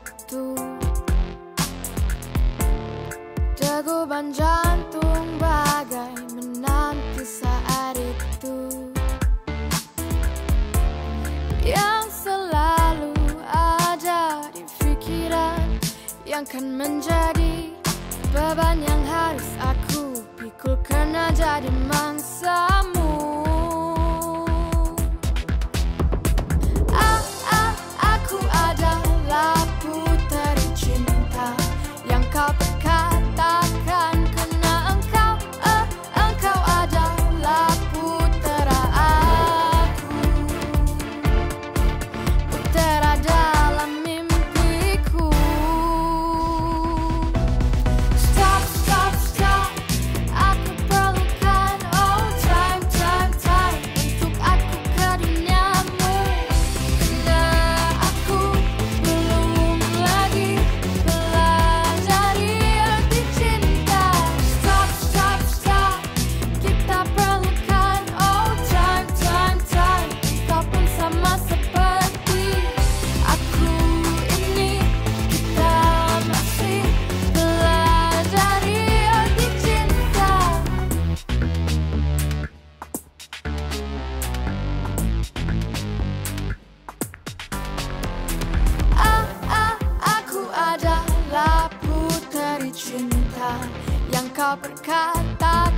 waktu. Teguban jantung bagai menanti saat itu. Yang selalu ada di pikiran Yang kan menjadi beban yang harus aku pikul. Karena jadi mangsa só para.